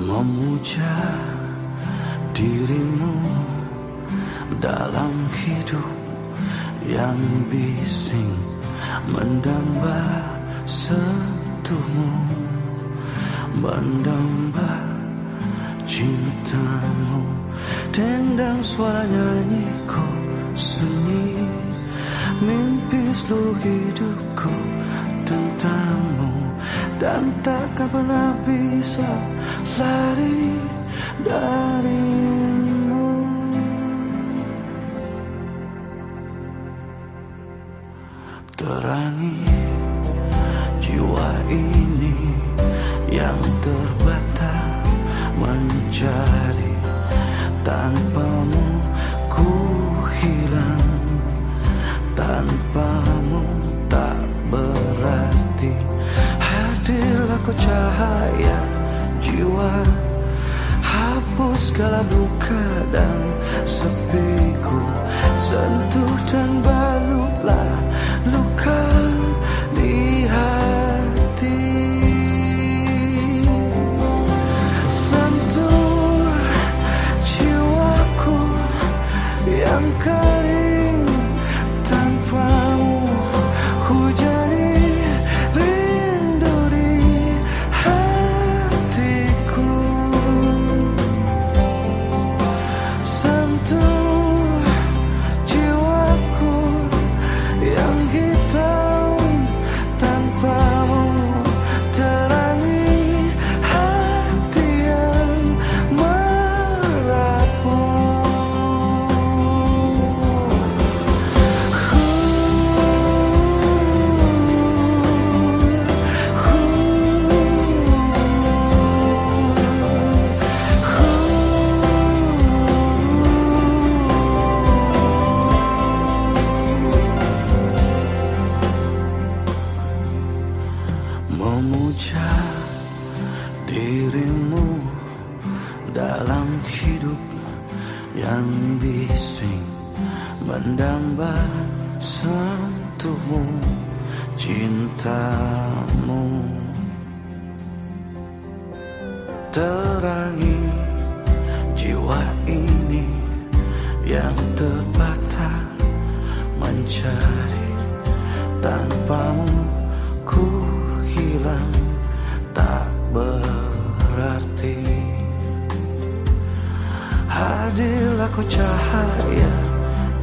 memuja dirimu dalam hidup yang bising mendamba sentuhmu mendamba cintamu. Tendang suara nyanyiku sunyi mimpi seluruh hidupku tentangmu dan takkan pernah bisa lari darimu. Terangi jiwa ini yang terbata mencari tanpamu kau cahaya jiwa hapus segala duka dan sepiku. Sentuh dan balutlah luka hidup yang bising mendamba sentuhmu cintamu. Terangi jiwa ini yang terbata mencari tanpamu ku Hadirlah kau cahaya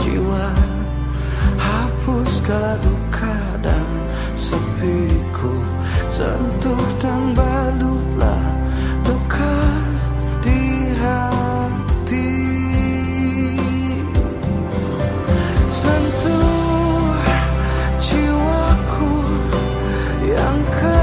jiwa. Hapus segala duka dan sepiku. Sentuh dan balutlah duka di hati. Sentuh jiwaku yang kau